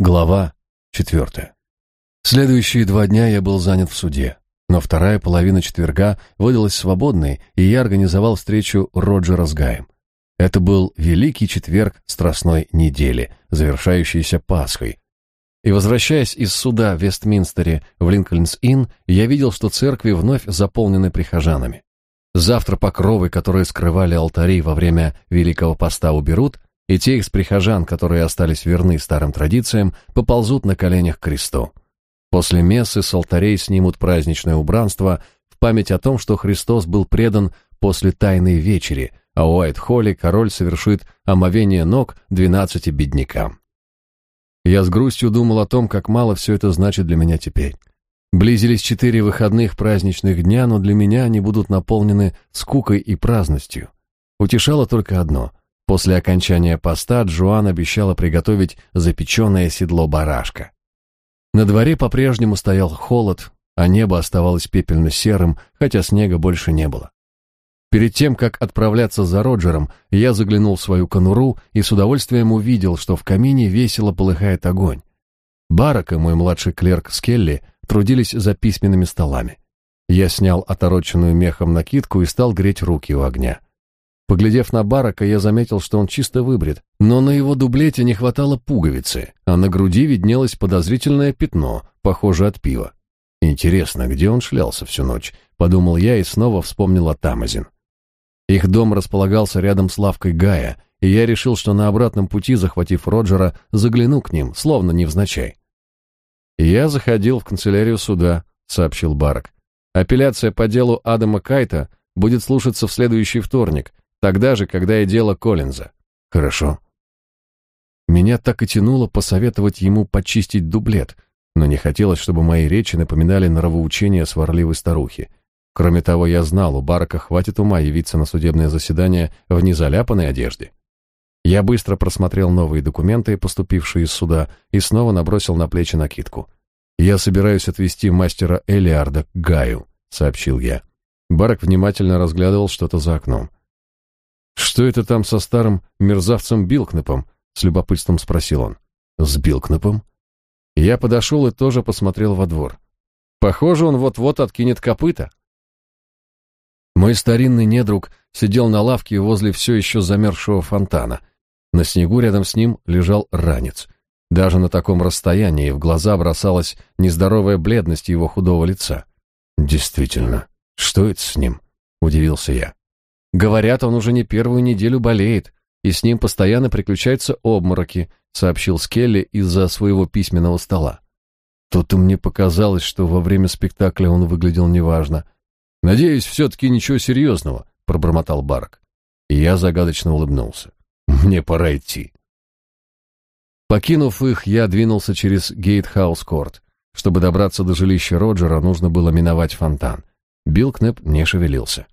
Глава четвертая. Следующие два дня я был занят в суде, но вторая половина четверга выдалась свободной, и я организовал встречу Роджера с Гаем. Это был великий четверг страстной недели, завершающийся Пасхой. И возвращаясь из суда в Вестминстере в Линкольнс-Инн, я видел, что церкви вновь заполнены прихожанами. Завтра покровы, которые скрывали алтари во время Великого Поста, уберут, и те из прихожан, которые остались верны старым традициям, поползут на коленях к кресту. После мессы с алтарей снимут праздничное убранство в память о том, что Христос был предан после Тайной Вечери, а у Уайт-Холле король совершит омовение ног двенадцати беднякам. Я с грустью думал о том, как мало все это значит для меня теперь. Близились четыре выходных праздничных дня, но для меня они будут наполнены скукой и праздностью. Утешало только одно. После окончания поста Джоан обещала приготовить запеченное седло барашка. На дворе по-прежнему стоял холод, а небо оставалось пепельно-серым, хотя снега больше не было. Перед тем, как отправляться за Роджером, я заглянул в свою конуру и с удовольствием увидел, что в камине весело полыхает огонь. Барак и мой младший клерк Скелли трудились за письменными столами. Я снял отороченную мехом накидку и стал греть руки у огня. Поглядев на Барака, я заметил, что он чисто выбрит, но на его дублете не хватало пуговицы, а на груди виднелось подозрительное пятно, похоже от пива. Интересно, где он шлялся всю ночь, подумал я и снова вспомнил о Тамазин. Их дом располагался рядом с лавкой Гая, и я решил, что на обратном пути, захватив Роджера, загляну к ним, словно невзначай. «Я заходил в канцелярию суда», — сообщил Барак. «Апелляция по делу Адама Кайта будет слушаться в следующий вторник, Тогда же, когда и дело Коллинза. Хорошо. Меня так и тянуло посоветовать ему почистить дублет, но не хотелось, чтобы мои речи напоминали норовоучение сварливой старухи. Кроме того, я знал, у Барака хватит ума явиться на судебное заседание в незаляпанной одежде. Я быстро просмотрел новые документы, поступившие из суда, и снова набросил на плечи накидку. «Я собираюсь отвезти мастера Элиарда к Гаю», — сообщил я. Барак внимательно разглядывал что-то за окном. «Что это там со старым мерзавцем Билкнепом?» — с любопытством спросил он. «С Билкнепом?» Я подошел и тоже посмотрел во двор. Похоже, он вот-вот откинет копыта. Мой старинный недруг сидел на лавке возле все еще замерзшего фонтана. На снегу рядом с ним лежал ранец. Даже на таком расстоянии в глаза бросалась нездоровая бледность его худого лица. «Действительно, что это с ним?» — удивился я. Говорят, он уже не первую неделю болеет, и с ним постоянно приключаются обмороки, сообщил Скелли из-за своего письменного стола. Тут-то мне показалось, что во время спектакля он выглядел неважно. Надеюсь, все-таки ничего серьезного, пробормотал Барк. И я загадочно улыбнулся. Мне пора идти. Покинув их, я двинулся через Гейтхаус-корт. Чтобы добраться до жилища Роджера, нужно было миновать фонтан. Билл Кнеп не шевелился.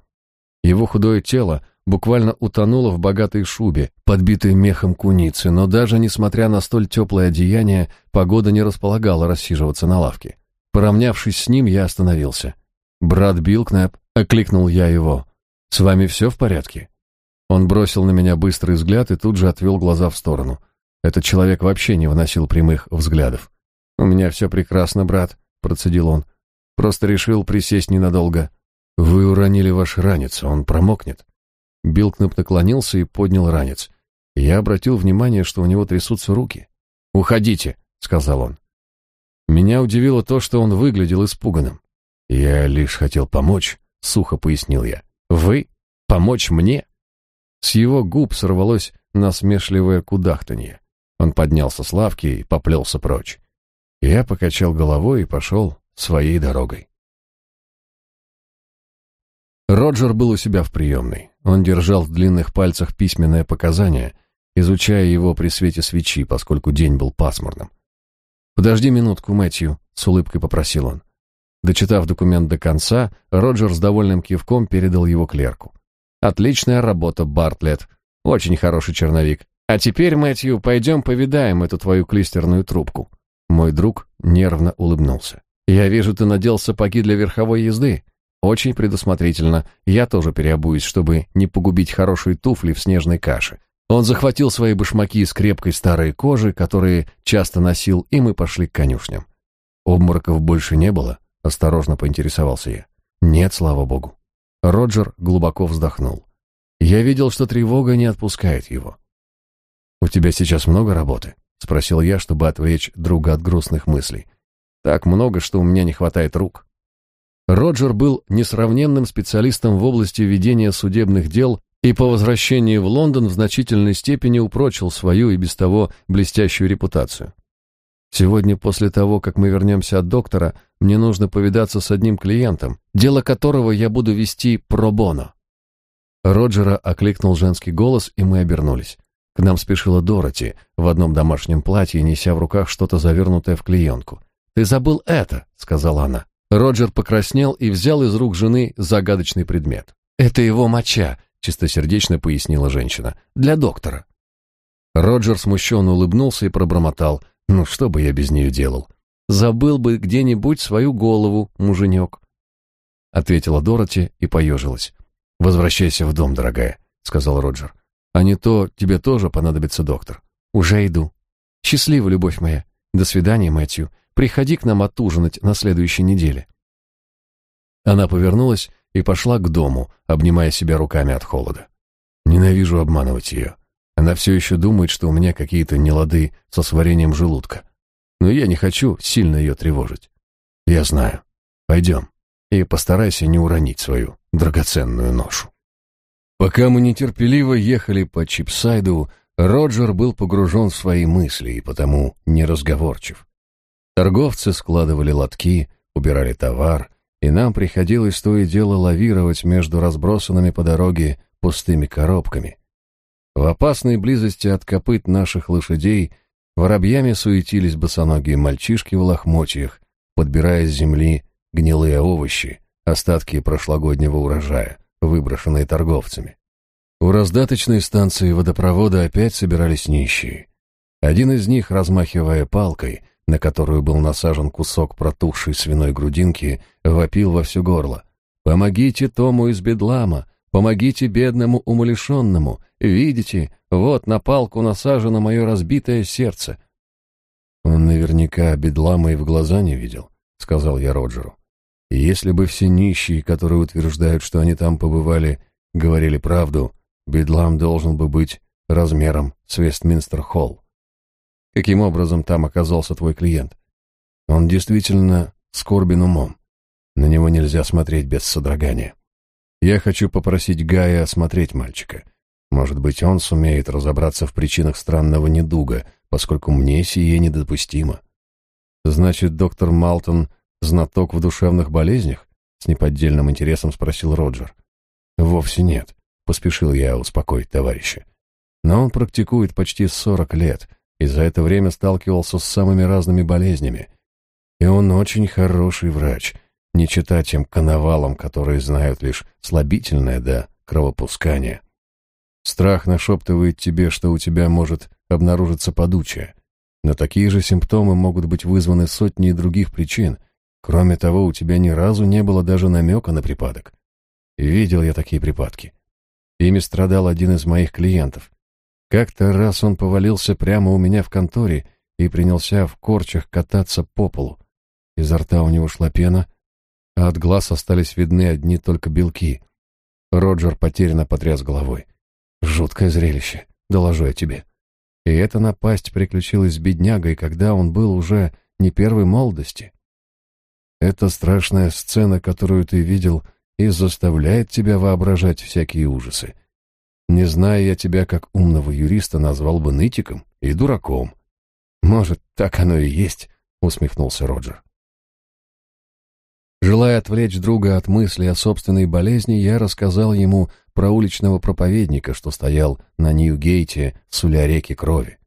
Его худое тело буквально утонуло в богатой шубе, подбитой мехом куницы, но даже несмотря на столь теплое одеяние, погода не располагала рассиживаться на лавке. Поравнявшись с ним, я остановился. «Брат Билкнеп», — окликнул я его, — «с вами все в порядке?» Он бросил на меня быстрый взгляд и тут же отвел глаза в сторону. Этот человек вообще не выносил прямых взглядов. «У меня все прекрасно, брат», — процедил он. «Просто решил присесть ненадолго. «Вы уронили ваш ранец, он промокнет». Билкнеп наклонился и поднял ранец. Я обратил внимание, что у него трясутся руки. «Уходите», — сказал он. Меня удивило то, что он выглядел испуганным. «Я лишь хотел помочь», — сухо пояснил я. «Вы? Помочь мне?» С его губ сорвалось насмешливое кудахтанье. Он поднялся с лавки и поплелся прочь. Я покачал головой и пошел своей дорогой. Роджер был у себя в приемной. Он держал в длинных пальцах письменное показание, изучая его при свете свечи, поскольку день был пасмурным. «Подожди минутку, Мэтью», — с улыбкой попросил он. Дочитав документ до конца, Роджер с довольным кивком передал его клерку. «Отличная работа, Бартлетт. Очень хороший черновик. А теперь, Мэтью, пойдем повидаем эту твою клистерную трубку». Мой друг нервно улыбнулся. «Я вижу, ты надел сапоги для верховой езды. Очень предусмотрительно. Я тоже переобуюсь, чтобы не погубить хорошие туфли в снежной каше. Он захватил свои башмаки из крепкой старой кожи, которые часто носил, и мы пошли к конюшням. Обмороков больше не было, осторожно поинтересовался я. Нет, слава богу. Роджер глубоко вздохнул. Я видел, что тревога не отпускает его. У тебя сейчас много работы? спросил я, чтобы отвлечь друга от грустных мыслей. Так много, что у меня не хватает рук. Роджер был несравненным специалистом в области ведения судебных дел и по возвращении в Лондон в значительной степени упрочил свою и без того блестящую репутацию. Сегодня, после того, как мы вернемся от доктора, мне нужно повидаться с одним клиентом, дело которого я буду вести пробоно. Роджера окликнул женский голос, и мы обернулись. К нам спешила Дороти в одном домашнем платье, неся в руках что-то завернутое в клеенку. «Ты забыл это», — сказала она. Роджер покраснел и взял из рук жены загадочный предмет. «Это его моча», чистосердечно пояснила женщина. Для доктора. Роджер смущенно улыбнулся и пробормотал: "Ну что бы я без нее делал? Забыл бы где-нибудь свою голову, муженек». Ответила Дороти и поежилась. «Возвращайся в дом, дорогая», — сказал Роджер. «А не то тебе тоже понадобится доктор». «Уже иду. Счастливо, любовь моя. До свидания, Мэтью. Приходи к нам отужинать на следующей неделе». Она повернулась и пошла к дому, обнимая себя руками от холода. Ненавижу обманывать ее. Она все еще думает, что у меня какие-то нелады со сварением желудка. Но я не хочу сильно ее тревожить. Я знаю. Пойдем. И постарайся не уронить свою драгоценную ношу. Пока мы нетерпеливо ехали по Чипсайду, Роджер был погружен в свои мысли и потому неразговорчив. Торговцы складывали лотки, убирали товар, и нам приходилось то и дело лавировать между разбросанными по дороге пустыми коробками. В опасной близости от копыт наших лошадей воробьями суетились босоногие мальчишки в лохмотьях, подбирая с земли гнилые овощи, остатки прошлогоднего урожая, выброшенные торговцами. У раздаточной станции водопровода опять собирались нищие. Один из них, размахивая палкой, на которую был насажен кусок протухшей свиной грудинки, вопил во все горло. «Помогите Тому из Бедлама! Помогите бедному умалишенному! Видите, вот на палку насажено мое разбитое сердце!» «Он наверняка Бедлама и в глаза не видел», — сказал я Роджеру. «Если бы все нищие, которые утверждают, что они там побывали, говорили правду, Бедлам должен бы быть размером с Вестминстер-Холл. Каким образом там оказался твой клиент? Он действительно скорбен умом. На него нельзя смотреть без содрогания. Я хочу попросить Гая осмотреть мальчика. Может быть, он сумеет разобраться в причинах странного недуга, поскольку мне сие недопустимо. Значит, доктор Малтон знаток в душевных болезнях? С неподдельным интересом спросил Роджер. Вовсе нет, поспешил я успокоить товарища. Но он практикует почти сорок лет, и за это время сталкивался с самыми разными болезнями. И он очень хороший врач, не читать тем коновалам, которые знают лишь слабительное да кровопускание. Страх нашептывает тебе, что у тебя может обнаружиться подучие. Но такие же симптомы могут быть вызваны сотней других причин. Кроме того, у тебя ни разу не было даже намека на припадок. видел я такие припадки. Ими страдал один из моих клиентов. Как-то раз он повалился прямо у меня в конторе и принялся в корчах кататься по полу. Изо рта у него шла пена, а от глаз остались видны одни только белки. Роджер потерянно потряс головой. «Жуткое зрелище, доложу я тебе». И эта напасть приключилась с беднягой, когда он был уже не первой молодости. Это страшная сцена, которую ты видел, и заставляет тебя воображать всякие ужасы. Не зная я тебя как умного юриста, назвал бы нытиком и дураком. Может, так оно и есть, усмехнулся Роджер. Желая отвлечь друга от мысли о собственной болезни, я рассказал ему про уличного проповедника, что стоял на Нью-Гейте, суля реки крови.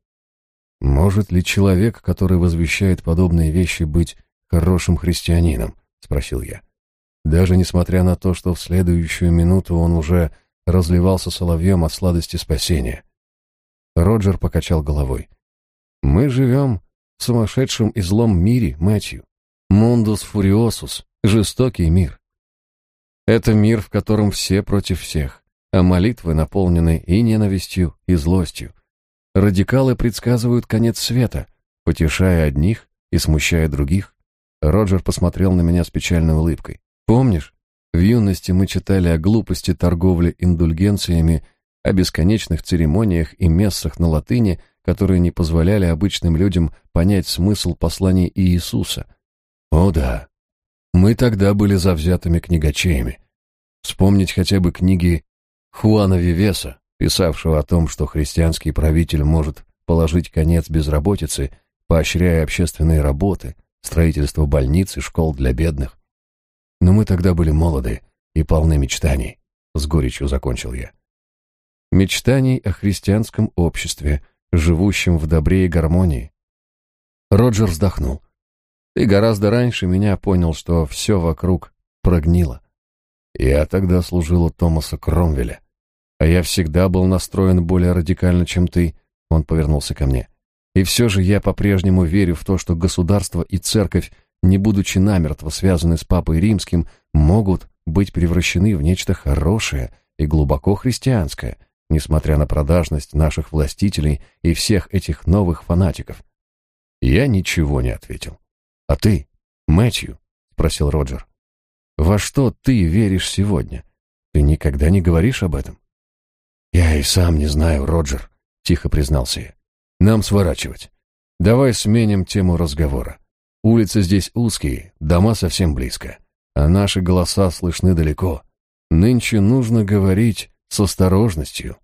«Может ли человек, который возвещает подобные вещи, быть хорошим христианином?» — спросил я. Даже несмотря на то, что в следующую минуту он уже разливался соловьем от сладости спасения. Роджер покачал головой. «Мы живем в сумасшедшем и злом мире, Мэтью. Мундус фуриосус, жестокий мир. Это мир, в котором все против всех, а молитвы наполнены и ненавистью, и злостью. Радикалы предсказывают конец света, потешая одних и смущая других. Роджер посмотрел на меня с печальной улыбкой. Помнишь, в юности мы читали о глупости торговли индульгенциями, о бесконечных церемониях и мессах на латыни, которые не позволяли обычным людям понять смысл посланий Иисуса. О да, мы тогда были завзятыми книгачеями. Вспомнить хотя бы книги Хуана Вивеса, писавшего о том, что христианский правитель может положить конец безработице, поощряя общественные работы, строительство больниц и школ для бедных. Но мы тогда были молоды и полны мечтаний, с горечью закончил я. Мечтаний о христианском обществе, живущем в добре и гармонии. Роджер вздохнул. Ты гораздо раньше меня понял, что все вокруг прогнило. Я тогда служил у Томаса Кромвеля, а я всегда был настроен более радикально, чем ты. Он повернулся ко мне. И все же я по-прежнему верю в то, что государство и церковь, не будучи намертво связаны с Папой Римским, могут быть превращены в нечто хорошее и глубоко христианское, несмотря на продажность наших властителей и всех этих новых фанатиков. Я ничего не ответил. «А ты, Мэтью?» — спросил Роджер. «Во что ты веришь сегодня? Ты никогда не говоришь об этом?» «Я и сам не знаю, Роджер», — тихо признался я. «Нам сворачивать. Давай сменим тему разговора. Улицы здесь узкие, дома совсем близко, а наши голоса слышны далеко. Нынче нужно говорить с осторожностью».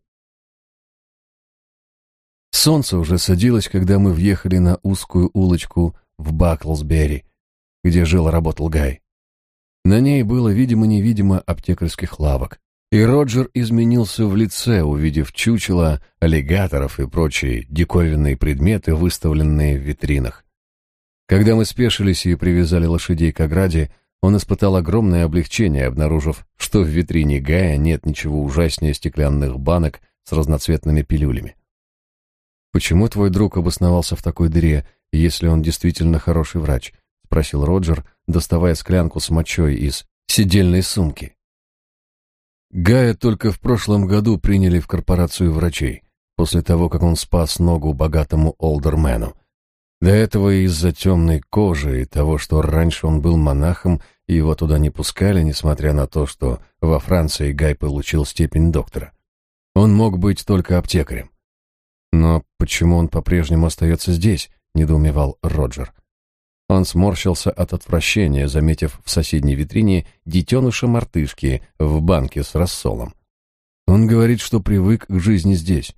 Солнце уже садилось, когда мы въехали на узкую улочку в Баклсбери, где жил и работал Гай. На ней было видимо-невидимо аптекарских лавок, и Роджер изменился в лице, увидев чучела, аллигаторов и прочие диковинные предметы, выставленные в витринах. Когда мы спешились и привязали лошадей к ограде, он испытал огромное облегчение, обнаружив, что в витрине Гая нет ничего ужаснее стеклянных банок с разноцветными пилюлями. «Почему твой друг обосновался в такой дыре, если он действительно хороший врач?» — спросил Роджер, доставая склянку с мочой из сидельной сумки. Гая только в прошлом году приняли в корпорацию врачей, после того, как он спас ногу богатому олдермену. До этого из-за темной кожи и того, что раньше он был монахом, и его туда не пускали, несмотря на то, что во Франции Гай получил степень доктора. Он мог быть только аптекарем. Но почему он по-прежнему остается здесь, — недоумевал Роджер. Он сморщился от отвращения, заметив в соседней витрине детеныша мартышки в банке с рассолом. Он говорит, что привык к жизни здесь.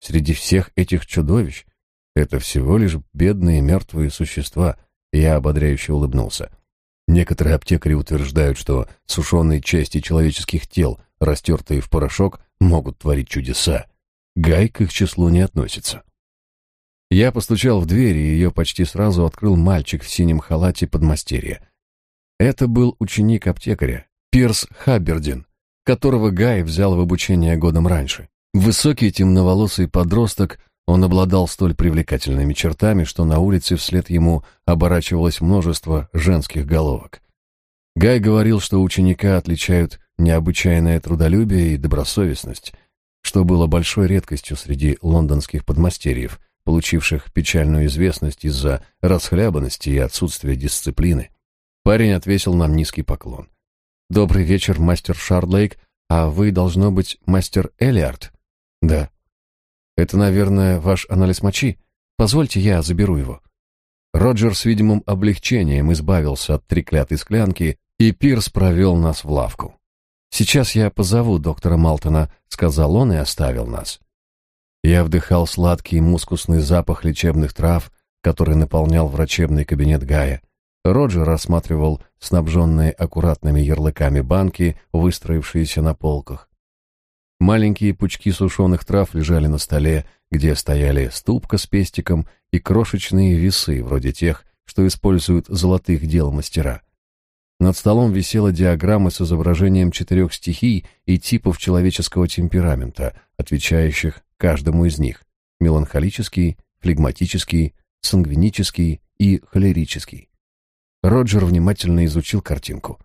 Среди всех этих чудовищ это всего лишь бедные мертвые существа. Я ободряюще улыбнулся. Некоторые аптекари утверждают, что сушеные части человеческих тел, растертые в порошок, могут творить чудеса. Гай к их числу не относится. Я постучал в дверь, и ее почти сразу открыл мальчик в синем халате подмастерья. Это был ученик аптекаря, Пирс Хаббердин, которого Гай взял в обучение годом раньше. Высокий темноволосый подросток, он обладал столь привлекательными чертами, что на улице вслед ему оборачивалось множество женских головок. Гай говорил, что ученика отличают необычайное трудолюбие и добросовестность, что было большой редкостью среди лондонских подмастерьев – получивших печальную известность из-за расхлябанности и отсутствия дисциплины. Парень отвесил нам низкий поклон. «Добрый вечер, мастер Шардлейк, а вы, должно быть, мастер Элиард?» «Да». «Это, наверное, ваш анализ мочи? Позвольте, я заберу его». Роджер с видимым облегчением избавился от треклятой склянки, и Пирс провел нас в лавку. «Сейчас я позову доктора Малтона», — сказал он и оставил нас. Я вдыхал сладкий мускусный запах лечебных трав, который наполнял врачебный кабинет Гая. Роджер рассматривал снабженные аккуратными ярлыками банки, выстроившиеся на полках. Маленькие пучки сушеных трав лежали на столе, где стояли ступка с пестиком и крошечные весы, вроде тех, что используют золотых дел мастера. Над столом висела диаграмма с изображением четырех стихий и типов человеческого темперамента, отвечающих каждому из них – меланхолический, флегматический, сангвинический и холерический. Роджер внимательно изучил картинку.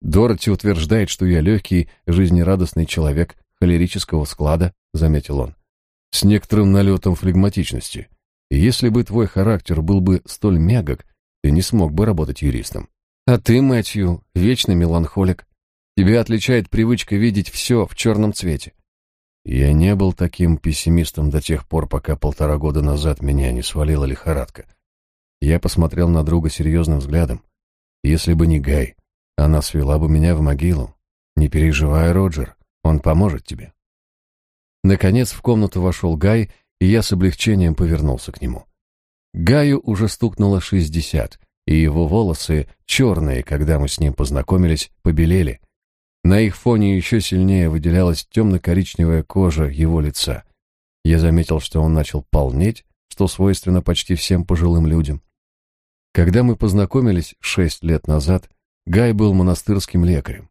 Дороти утверждает, что я легкий, жизнерадостный человек холерического склада, заметил он, с некоторым налетом флегматичности. И если бы твой характер был бы столь мягок, ты не смог бы работать юристом. А ты, Мэтью, вечный меланхолик. Тебя отличает привычка видеть все в черном цвете. Я не был таким пессимистом до тех пор, пока полтора года назад меня не свалила лихорадка. Я посмотрел на друга серьезным взглядом. Если бы не Гай, она свела бы меня в могилу. Не переживай, Роджер, он поможет тебе. Наконец в комнату вошел Гай, и я с облегчением повернулся к нему. Гаю уже стукнуло шестьдесят, и его волосы, черные, когда мы с ним познакомились, побелели. На их фоне еще сильнее выделялась темно-коричневая кожа его лица. Я заметил, что он начал полнеть, что свойственно почти всем пожилым людям. Когда мы познакомились шесть лет назад, Гай был монастырским лекарем.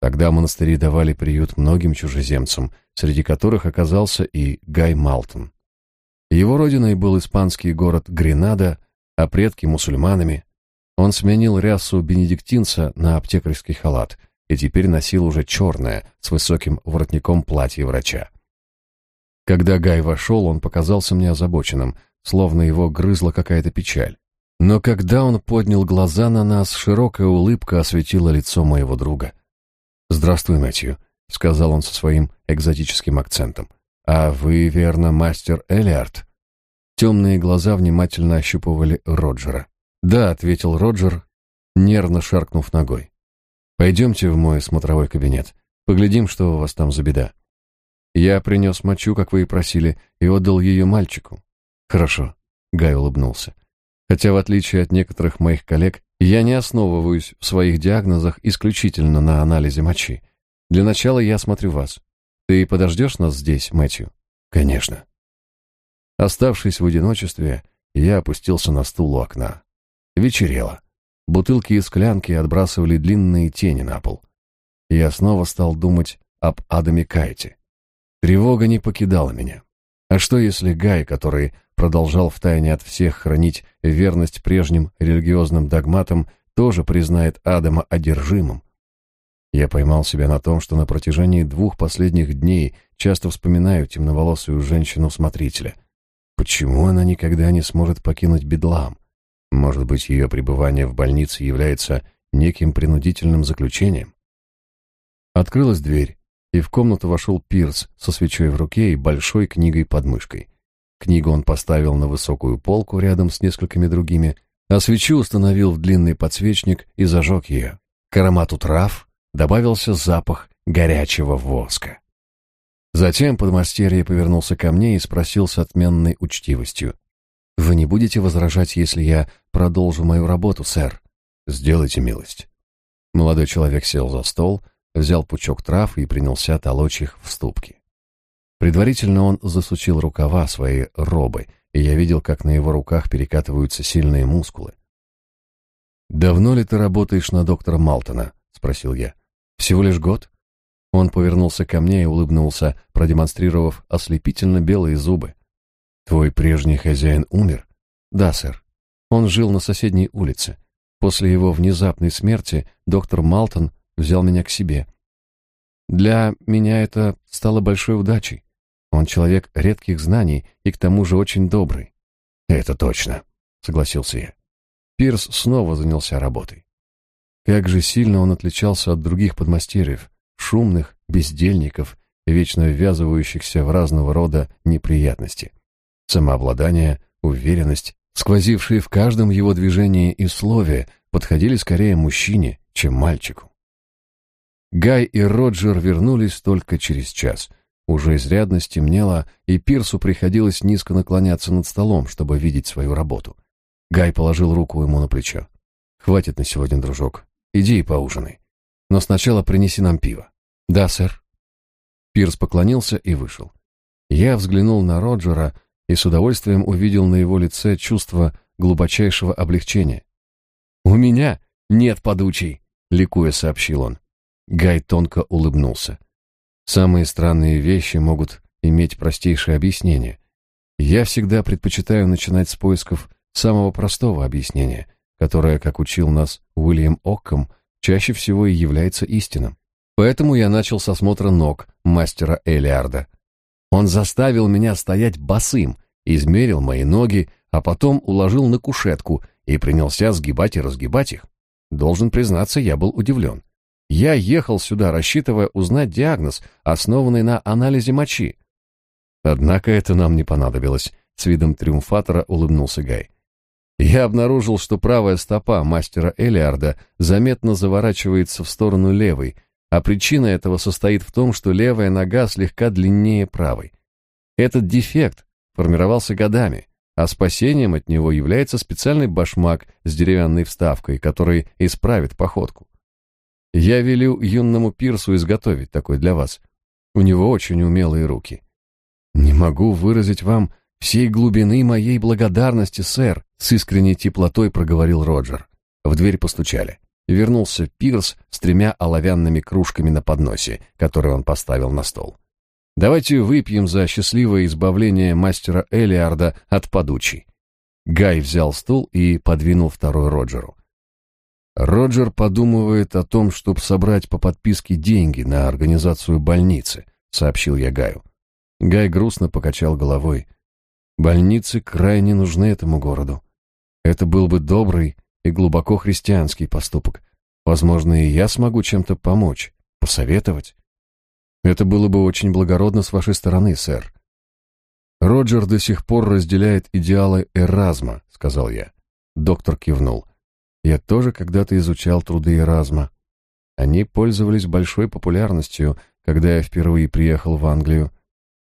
Тогда монастыри давали приют многим чужеземцам, среди которых оказался и Гай Малтон. Его родиной был испанский город Гренада, а предки мусульманами. Он сменил рясу бенедиктинца на аптекарский халат и теперь носил уже черное, с высоким воротником платье врача. Когда Гай вошел, он показался мне озабоченным, словно его грызла какая-то печаль. Но когда он поднял глаза на нас, широкая улыбка осветила лицо моего друга. «Здравствуй, Мэтью», — сказал он со своим экзотическим акцентом. «А вы, верно, мастер Элиард?» Темные глаза внимательно ощупывали Роджера. «Да», — ответил Роджер, нервно шаркнув ногой. «Пойдемте в мой смотровой кабинет. Поглядим, что у вас там за беда». «Я принес мочу, как вы и просили, и отдал ее мальчику». «Хорошо», — Гай улыбнулся. Хотя, в отличие от некоторых моих коллег, я не основываюсь в своих диагнозах исключительно на анализе мочи. Для начала я смотрю вас. Ты подождешь нас здесь, Мэтью? Конечно. Оставшись в одиночестве, я опустился на стул у окна. Вечерело. Бутылки и склянки отбрасывали длинные тени на пол. Я снова стал думать об Адаме Кайте. Тревога не покидала меня. А что если Гай, который продолжал втайне от всех хранить верность прежним религиозным догматам, тоже признает Адама одержимым? Я поймал себя на том, что на протяжении двух последних дней часто вспоминаю темноволосую женщину-смотрителя. Почему она никогда не сможет покинуть Бедлам? Может быть, ее пребывание в больнице является неким принудительным заключением? Открылась дверь, и в комнату вошел Пирс со свечой в руке и большой книгой под мышкой. Книгу он поставил на высокую полку рядом с несколькими другими, а свечу установил в длинный подсвечник и зажег ее. К аромату трав добавился запах горячего воска. Затем подмастерье повернулся ко мне и спросил с отменной учтивостью. «Вы не будете возражать, если я продолжу мою работу, сэр?» «Сделайте милость». Молодой человек сел за стол, взял пучок трав и принялся толочь их в ступки. Предварительно он засучил рукава своей робы, и я видел, как на его руках перекатываются сильные мускулы. «Давно ли ты работаешь на доктора Малтона?» — спросил я. «Всего лишь год?» Он повернулся ко мне и улыбнулся, продемонстрировав ослепительно белые зубы. «Твой прежний хозяин умер?» «Да, сэр. Он жил на соседней улице. После его внезапной смерти доктор Малтон взял меня к себе. Для меня это стало большой удачей. Он человек редких знаний и к тому же очень добрый. Это точно, согласился я. Пирс снова занялся работой. Как же сильно он отличался от других подмастерьев, шумных, бездельников, вечно ввязывающихся в разного рода неприятности. Самообладание, уверенность, сквозившие в каждом его движении и слове, подходили скорее мужчине, чем мальчику. Гай и Роджер вернулись только через час. Уже изрядно стемнело, и Пирсу приходилось низко наклоняться над столом, чтобы видеть свою работу. Гай положил руку ему на плечо. «Хватит на сегодня, дружок. Иди и поужинай. Но сначала принеси нам пиво». «Да, сэр». Пирс поклонился и вышел. Я взглянул на Роджера и с удовольствием увидел на его лице чувство глубочайшего облегчения. «У меня нет подучей», — ликуя сообщил он. Гай тонко улыбнулся. Самые странные вещи могут иметь простейшее объяснение. Я всегда предпочитаю начинать с поисков самого простого объяснения, которое, как учил нас Уильям Окком, чаще всего и является истинным. Поэтому я начал с осмотра ног мастера Элиарда. Он заставил меня стоять босым, измерил мои ноги, а потом уложил на кушетку и принялся сгибать и разгибать их. Должен признаться, я был удивлен. Я ехал сюда, рассчитывая узнать диагноз, основанный на анализе мочи. Однако это нам не понадобилось. С видом триумфатора улыбнулся Гай. Я обнаружил, что правая стопа мастера Элиарда заметно заворачивается в сторону левой, а причина этого состоит в том, что левая нога слегка длиннее правой. Этот дефект формировался годами, а спасением от него является специальный башмак с деревянной вставкой, который исправит походку. Я велю юному Пирсу изготовить такой для вас. У него очень умелые руки. Не могу выразить вам всей глубины моей благодарности, сэр, с искренней теплотой проговорил Роджер. В дверь постучали. Вернулся Пирс с тремя оловянными кружками на подносе, которые он поставил на стол. Давайте выпьем за счастливое избавление мастера Элиарда от подучий. Гай взял стул и подвинул второй Роджеру. Роджер подумывает о том, чтобы собрать по подписке деньги на организацию больницы, сообщил я Гаю. Гай грустно покачал головой. Больницы крайне нужны этому городу. Это был бы добрый и глубоко христианский поступок. Возможно, и я смогу чем-то помочь, посоветовать. Это было бы очень благородно с вашей стороны, сэр. Роджер до сих пор разделяет идеалы Эразма, сказал я. Доктор кивнул. Я тоже когда-то изучал труды Эразма. Они пользовались большой популярностью, когда я впервые приехал в Англию.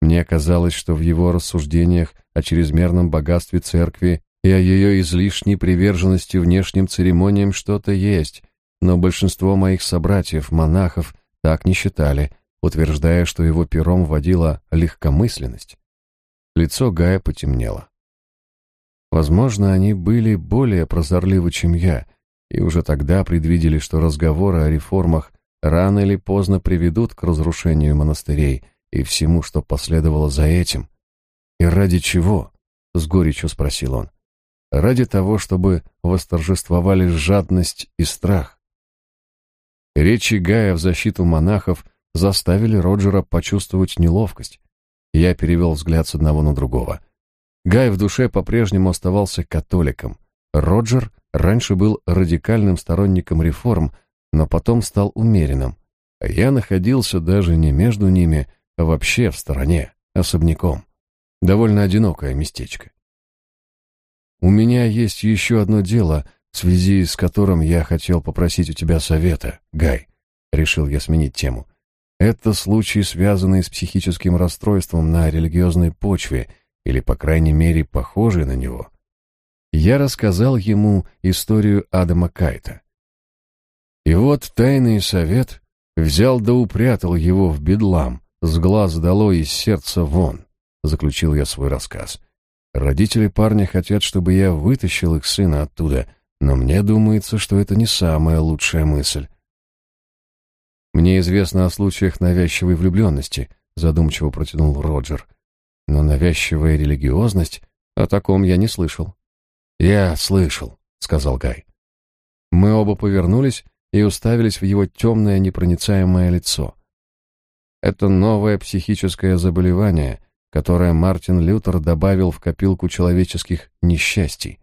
Мне казалось, что в его рассуждениях о чрезмерном богатстве церкви и о ее излишней приверженности внешним церемониям что-то есть, но большинство моих собратьев, монахов, так не считали, утверждая, что его пером водила легкомысленность. Лицо Гая потемнело. Возможно, они были более прозорливы, чем я, и уже тогда предвидели, что разговоры о реформах рано или поздно приведут к разрушению монастырей и всему, что последовало за этим. «И ради чего?» — с горечью спросил он. «Ради того, чтобы восторжествовали жадность и страх». Речи Гая в защиту монахов заставили Роджера почувствовать неловкость. Я перевел взгляд с одного на другого. Гай в душе по-прежнему оставался католиком. Роджер раньше был радикальным сторонником реформ, но потом стал умеренным. А я находился даже не между ними, а вообще в стороне, особняком. Довольно одинокое местечко. У меня есть еще одно дело, в связи с которым я хотел попросить у тебя совета, Гай. Решил я сменить тему. Это случай, связанный с психическим расстройством на религиозной почве, или, по крайней мере, похожий на него. Я рассказал ему историю Адама Кайта. И вот тайный совет взял да упрятал его в бедлам, с глаз долой из сердца вон, заключил я свой рассказ. Родители парня хотят, чтобы я вытащил их сына оттуда, но мне думается, что это не самая лучшая мысль. Мне известно о случаях навязчивой влюбленности, задумчиво протянул Роджер. Но навязчивая религиозность, о таком я не слышал. Я слышал, сказал Гай. Мы оба повернулись и уставились в его темное непроницаемое лицо. Это новое психическое заболевание, которое Мартин Лютер добавил в копилку человеческих несчастий.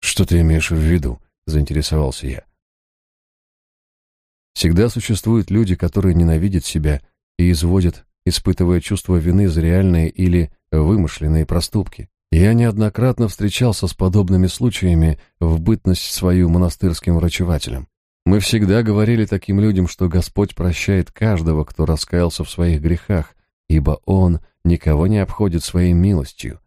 Что ты имеешь в виду? заинтересовался я. Всегда существуют люди, которые ненавидят себя и изводят, испытывая чувство вины за реальные или вымышленные проступки. Я неоднократно встречался с подобными случаями в бытность свою монастырским врачевателем. Мы всегда говорили таким людям, что Господь прощает каждого, кто раскаялся в своих грехах, ибо Он никого не обходит своей милостью.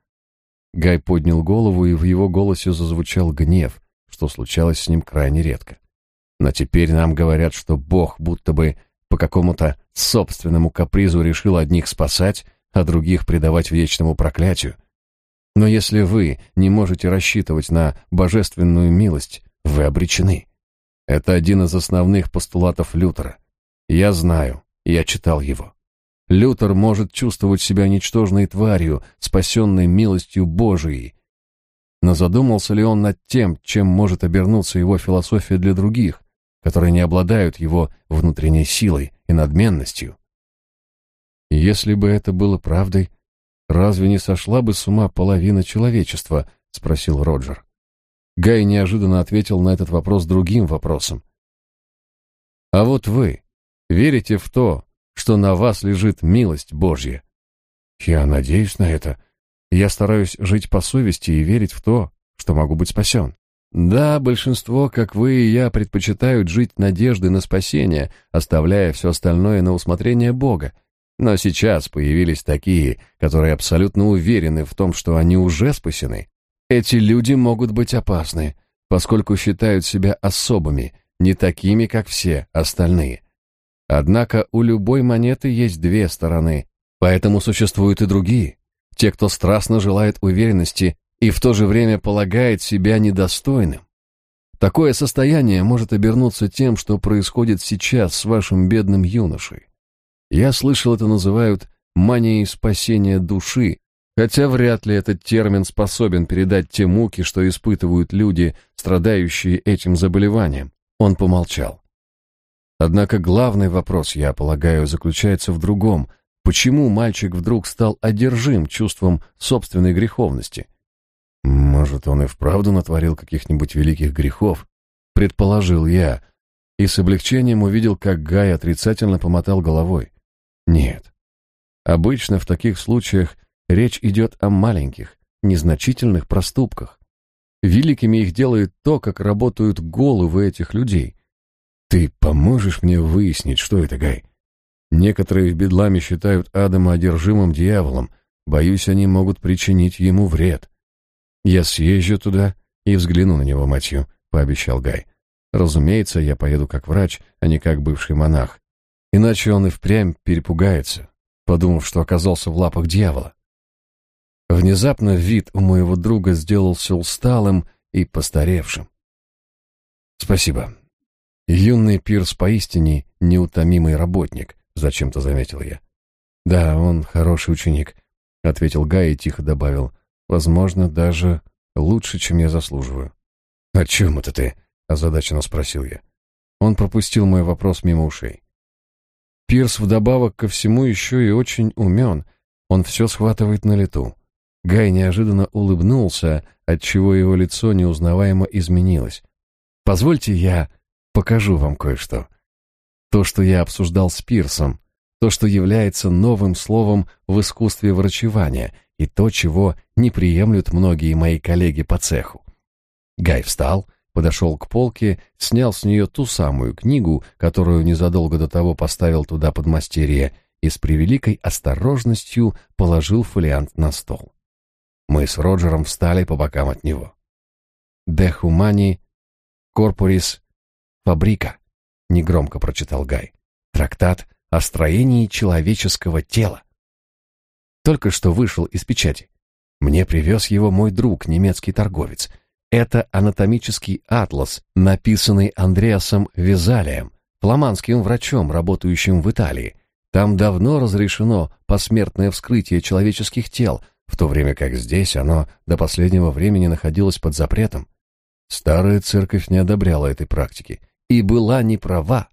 Гай поднял голову, и в его голосе зазвучал гнев, что случалось с ним крайне редко. Но теперь нам говорят, что Бог будто бы по какому-то собственному капризу решил одних спасать, а других предавать вечному проклятию. Но если вы не можете рассчитывать на божественную милость, вы обречены. Это один из основных постулатов Лютера. Я знаю, я читал его. Лютер может чувствовать себя ничтожной тварью, спасенной милостью Божией. Но задумался ли он над тем, чем может обернуться его философия для других? которые не обладают его внутренней силой и надменностью. Если бы это было правдой, разве не сошла бы с ума половина человечества, спросил Роджер. Гай неожиданно ответил на этот вопрос другим вопросом. А вот вы верите в то, что на вас лежит милость Божья? Я надеюсь на это. Я стараюсь жить по совести и верить в то, что могу быть спасен. Да, большинство, как вы и я, предпочитают жить надеждой на спасение, оставляя все остальное на усмотрение Бога. Но сейчас появились такие, которые абсолютно уверены в том, что они уже спасены. Эти люди могут быть опасны, поскольку считают себя особыми, не такими, как все остальные. Однако у любой монеты есть две стороны, поэтому существуют и другие. Те, кто страстно желает уверенности и в то же время полагает себя недостойным. Такое состояние может обернуться тем, что происходит сейчас с вашим бедным юношей. Я слышал, это называют манией спасения души, хотя вряд ли этот термин способен передать те муки, что испытывают люди, страдающие этим заболеванием. Он помолчал. Однако главный вопрос, я полагаю, заключается в другом. Почему мальчик вдруг стал одержим чувством собственной греховности? Может, он и вправду натворил каких-нибудь великих грехов, предположил я, и с облегчением увидел, как Гай отрицательно помотал головой. Нет. Обычно в таких случаях речь идет о маленьких, незначительных проступках. Великими их делает то, как работают головы этих людей. Ты поможешь мне выяснить, что это, Гай? Некоторые в бедламе считают Адама одержимым дьяволом. Боюсь, они могут причинить ему вред. Я съезжу туда и взгляну на него, матью, пообещал Гай. Разумеется, я поеду как врач, а не как бывший монах. Иначе он и впрямь перепугается, подумав, что оказался в лапах дьявола. Внезапно вид у моего друга сделался усталым и постаревшим. Спасибо. Юный Пирс поистине неутомимый работник, зачем-то заметил я. Да, он хороший ученик, ответил Гай и тихо добавил: Возможно, даже лучше, чем я заслуживаю. «О чем это ты?» — озадаченно спросил я. Он пропустил мой вопрос мимо ушей. Пирс вдобавок ко всему еще и очень умен. Он все схватывает на лету. Гай неожиданно улыбнулся, отчего его лицо неузнаваемо изменилось. «Позвольте я покажу вам кое-что. То, что я обсуждал с Пирсом, то, что является новым словом в искусстве врачевания — и то, чего не приемлют многие мои коллеги по цеху. Гай встал, подошел к полке, снял с нее ту самую книгу, которую незадолго до того поставил туда подмастерье, и с превеликой осторожностью положил фолиант на стол. Мы с Роджером встали по бокам от него. «De Humani Corporis Fabrica», — негромко прочитал Гай. «Трактат о строении человеческого тела» только что вышел из печати. Мне привез его мой друг, немецкий торговец. Это анатомический атлас, написанный Андреасом Визалием, фламандским врачом, работающим в Италии. Там давно разрешено посмертное вскрытие человеческих тел, в то время как здесь оно до последнего времени находилось под запретом. Старая церковь не одобряла этой практики и была не права.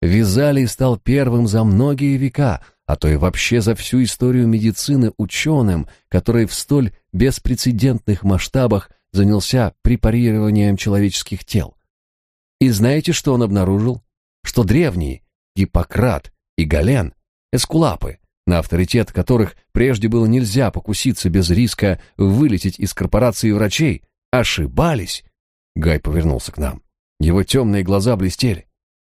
Визалий стал первым за многие века, а то и вообще за всю историю медицины ученым, который в столь беспрецедентных масштабах занялся препарированием человеческих тел. И знаете, что он обнаружил? Что древние Гиппократ и Гален, эскулапы, на авторитет которых прежде было нельзя покуситься без риска вылететь из корпорации врачей, ошибались. Гай повернулся к нам. Его темные глаза блестели.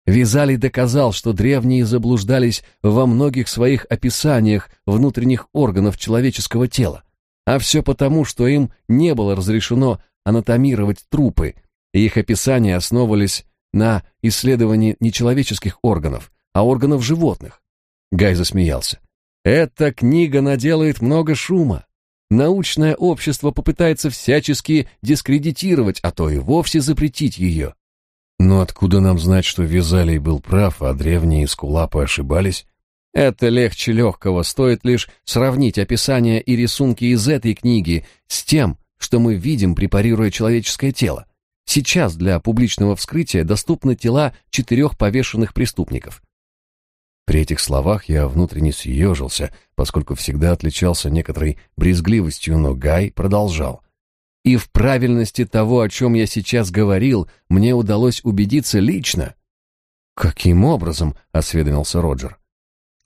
Визалий доказал, что древние заблуждались во многих своих описаниях внутренних органов человеческого тела, а все потому, что им не было разрешено анатомировать трупы, и их описания основывались на исследовании не человеческих органов, а органов животных. Гай засмеялся. «Эта книга наделает много шума. Научное общество попытается всячески дискредитировать, а то и вовсе запретить ее. Но откуда нам знать, что Визалий был прав, а древние скулапы ошибались? Это легче легкого, стоит лишь сравнить описание и рисунки из этой книги с тем, что мы видим, препарируя человеческое тело. Сейчас для публичного вскрытия доступны тела четырех повешенных преступников. При этих словах я внутренне съежился, поскольку всегда отличался некоторой брезгливостью, но Гай продолжал. И в правильности того, о чем я сейчас говорил, мне удалось убедиться лично. «Каким образом?» — осведомился Роджер.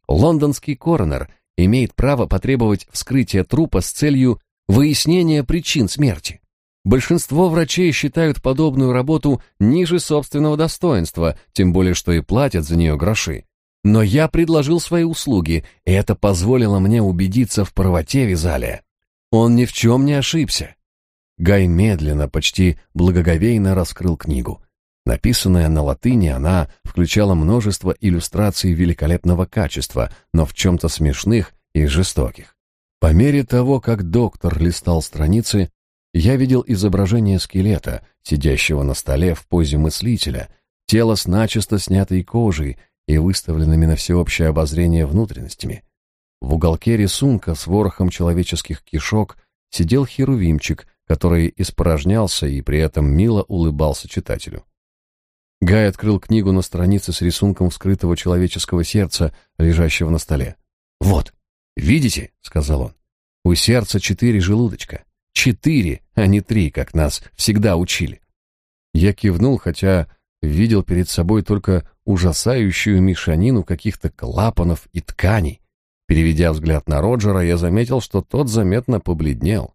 «Лондонский коронер имеет право потребовать вскрытия трупа с целью выяснения причин смерти. Большинство врачей считают подобную работу ниже собственного достоинства, тем более что и платят за нее гроши. Но я предложил свои услуги, и это позволило мне убедиться в правоте Визалия. Он ни в чем не ошибся. Гай медленно, почти благоговейно раскрыл книгу. Написанная на латыни, она включала множество иллюстраций великолепного качества, но в чем-то смешных и жестоких. По мере того, как доктор листал страницы, я видел изображение скелета, сидящего на столе в позе мыслителя, тело с начисто снятой кожей и выставленными на всеобщее обозрение внутренностями. В уголке рисунка с ворохом человеческих кишок сидел херувимчик, который испорожнялся и при этом мило улыбался читателю. Гай открыл книгу на странице с рисунком вскрытого человеческого сердца, лежащего на столе. «Вот, видите?» — сказал он. «У сердца четыре желудочка. Четыре, а не три, как нас всегда учили». Я кивнул, хотя видел перед собой только ужасающую мешанину каких-то клапанов и тканей. Переведя взгляд на Роджера, я заметил, что тот заметно побледнел.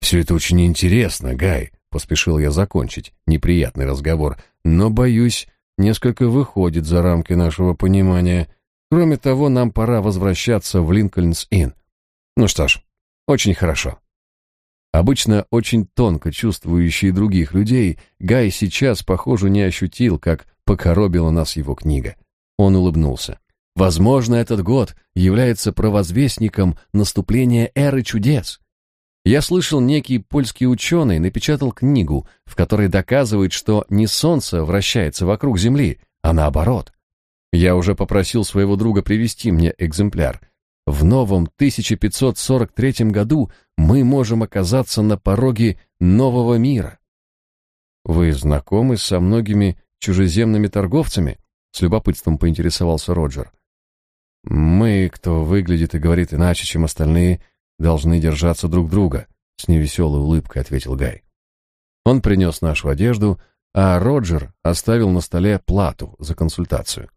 «Все это очень интересно, Гай», — поспешил я закончить неприятный разговор, «но, боюсь, несколько выходит за рамки нашего понимания. Кроме того, нам пора возвращаться в Линкольнс-Инн. Ну что ж, очень хорошо». Обычно очень тонко чувствующий других людей, Гай сейчас, похоже, не ощутил, как покоробила нас его книга. Он улыбнулся. Возможно, этот год является провозвестником наступления эры чудес. Я слышал, некий польский ученый напечатал книгу, в которой доказывает, что не Солнце вращается вокруг Земли, а наоборот. Я уже попросил своего друга привести мне экземпляр. В новом 1543 году мы можем оказаться на пороге нового мира. Вы знакомы со многими чужеземными торговцами? С любопытством поинтересовался Роджер. Мы, кто выглядит и говорит иначе, чем остальные, — должны держаться друг друга, с невеселой улыбкой ответил Гай. Он принес нашу одежду, а Роджер оставил на столе плату за консультацию.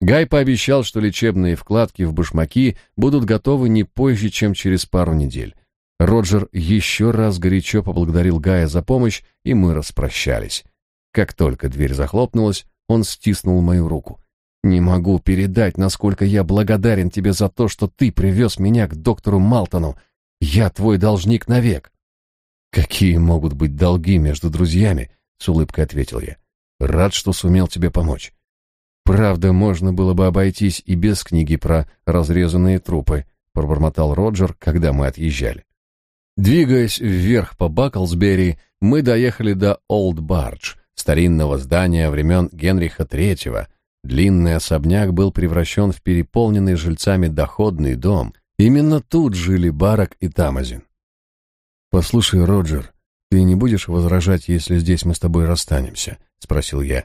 Гай пообещал, что лечебные вкладки в башмаки будут готовы не позже, чем через пару недель. Роджер еще раз горячо поблагодарил Гая за помощь, и мы распрощались. Как только дверь захлопнулась, он стиснул мою руку. Не могу передать, насколько я благодарен тебе за то, что ты привез меня к доктору Малтону. Я твой должник навек. Какие могут быть долги между друзьями? С улыбкой ответил я. Рад, что сумел тебе помочь. Правда, можно было бы обойтись и без книги про разрезанные трупы, пробормотал Роджер, когда мы отъезжали. Двигаясь вверх по Баклсбери, мы доехали до Олд Бардж, старинного здания времен Генриха Третьего, Длинный особняк был превращен в переполненный жильцами доходный дом. Именно тут жили Барак и Тамазин. «Послушай, Роджер, ты не будешь возражать, если здесь мы с тобой расстанемся?» — спросил я.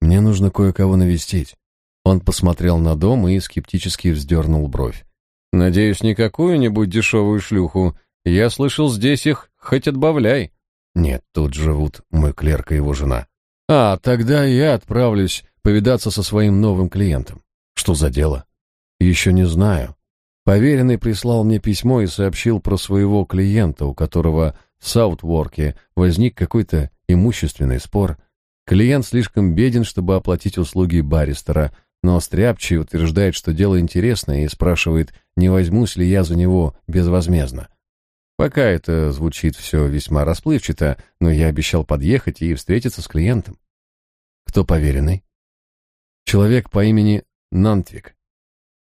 «Мне нужно кое-кого навестить». Он посмотрел на дом и скептически вздернул бровь. «Надеюсь, не какую-нибудь дешевую шлюху. Я слышал, здесь их хоть отбавляй». «Нет, тут живут мой клерк и его жена». «А, тогда я отправлюсь повидаться со своим новым клиентом. Что за дело? Еще не знаю. Поверенный прислал мне письмо и сообщил про своего клиента, у которого в Саутворке возник какой-то имущественный спор. Клиент слишком беден, чтобы оплатить услуги баристера, но Стряпчий утверждает, что дело интересное и спрашивает, не возьмусь ли я за него безвозмездно. Пока это звучит все весьма расплывчато, но я обещал подъехать и встретиться с клиентом. Кто поверенный? Человек по имени Нантвик.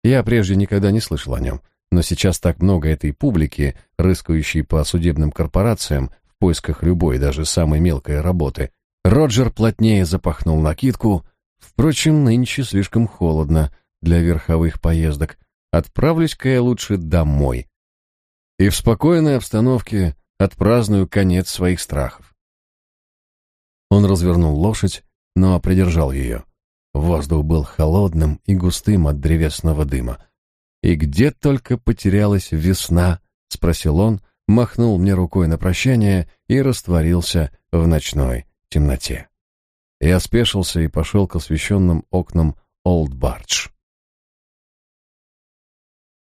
Я прежде никогда не слышал о нем, но сейчас так много этой публики, рыскающей по судебным корпорациям в поисках любой, даже самой мелкой работы. Роджер плотнее запахнул накидку. Впрочем, нынче слишком холодно для верховых поездок. Отправлюсь-ка я лучше домой. И в спокойной обстановке отпраздную конец своих страхов. Он развернул лошадь, но придержал ее. Воздух был холодным и густым от древесного дыма. «И где только потерялась весна?» — спросил он, махнул мне рукой на прощание и растворился в ночной темноте. Я спешился и пошел к освещенным окнам Олд Бардж.